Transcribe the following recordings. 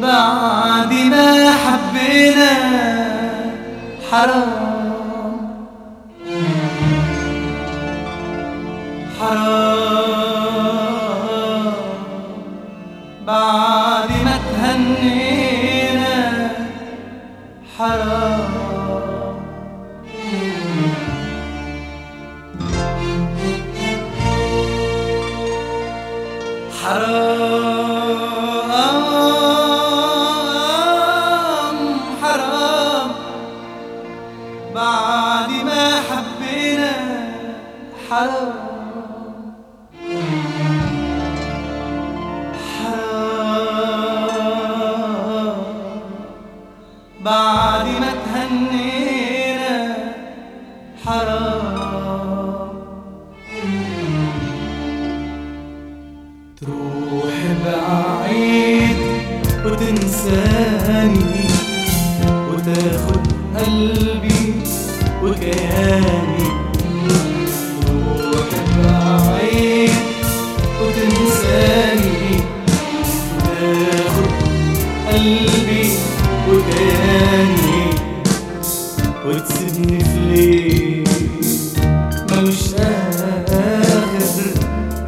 بعد ما حبينا حرام. حرام. بعد ما تهنينا حرام. حرام. بعد ما تهنينا حرام.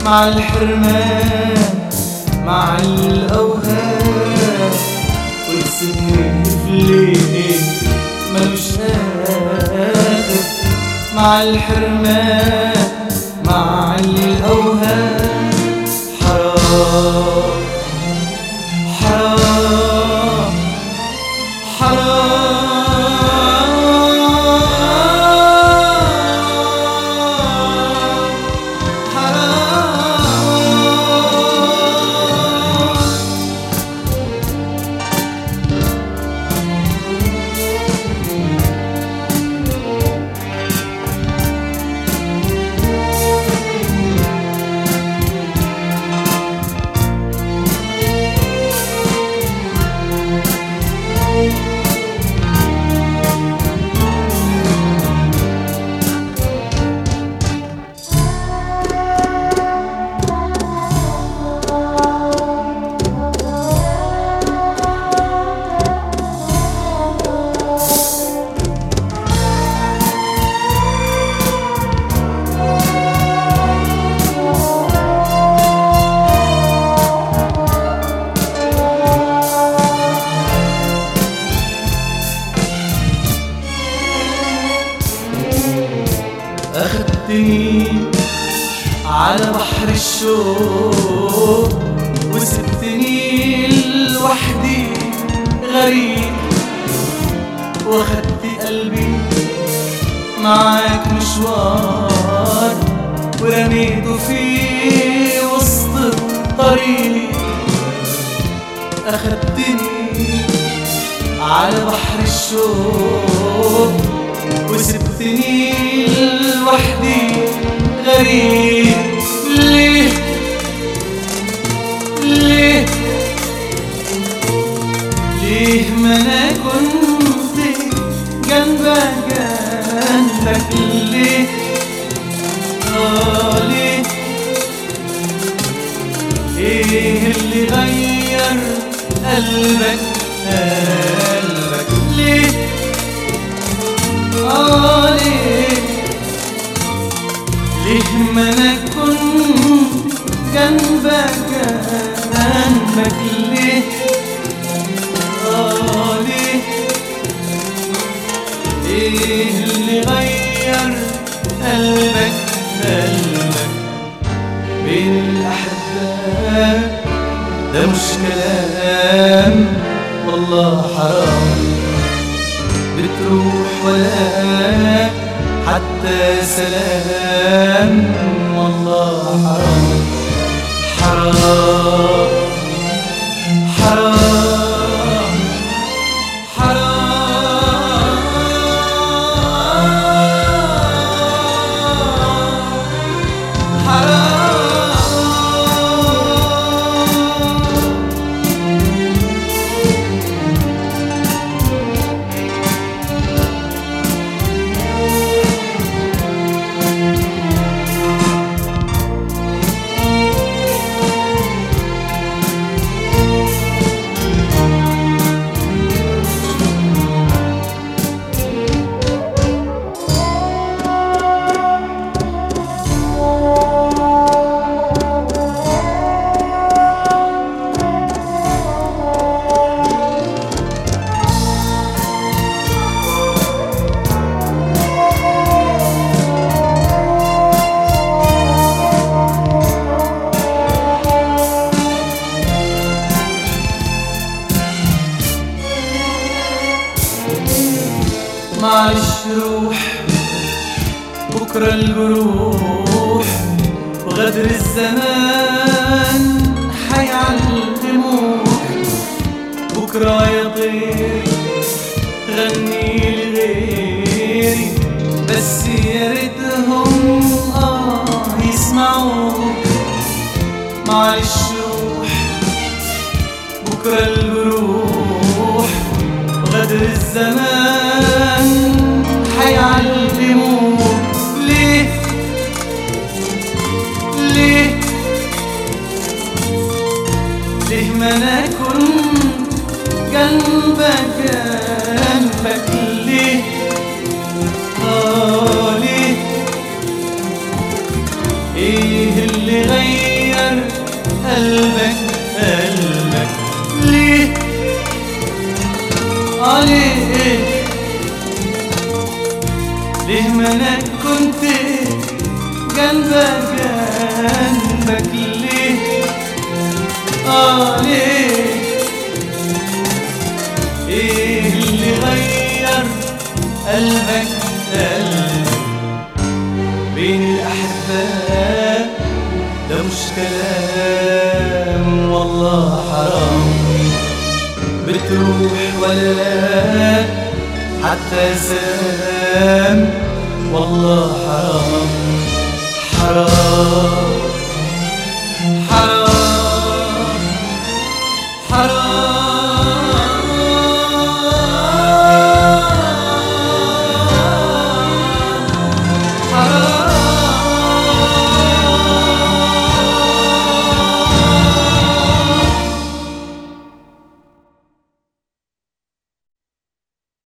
مع الحرمان مع الأوهام. وتسيبني في ليل ملوش آخر مع الحرمان مع الأوهام. حرام. أخدتني على بحر الشوق وسبتني لوحدي غريب واخدت قلبي معاك مشوار ورميته في وسط الطريق. أخدتني على بحر الشوق وسبتني غريب ليه ليه ليه ما أنا كنت جنبك جنبك ليه؟ آه ليه؟ إيه اللي غير قلبك؟ قلبك. ليه؟ آه ليه؟ ليه ما أنا كنت جنبك جنبك ليه؟ آه ليه إيه اللي غير قلبك؟ قلبك بين الأحباب ده مش كلام والله حرام. بتروح ولا حتى سلام. والله حرام. حرام. حرام. بكرة الجروح وغدر الزمان حيعلموك بكرة يا طير غني لغيري بس يا ريتهم آه يسمعوك. معلش روح بكرة الجروح غدر الزمان جنبك جنبك ليه آه ليه إيه اللي غير قلبك قلبك ليه؟ آه ليه ما أنا كنت جنبك ليه إيه اللي غير قلبك قلبك بين الاحباب ده مش كلام والله حرام. بتروح ولا حتى سلام والله حرام. حرام.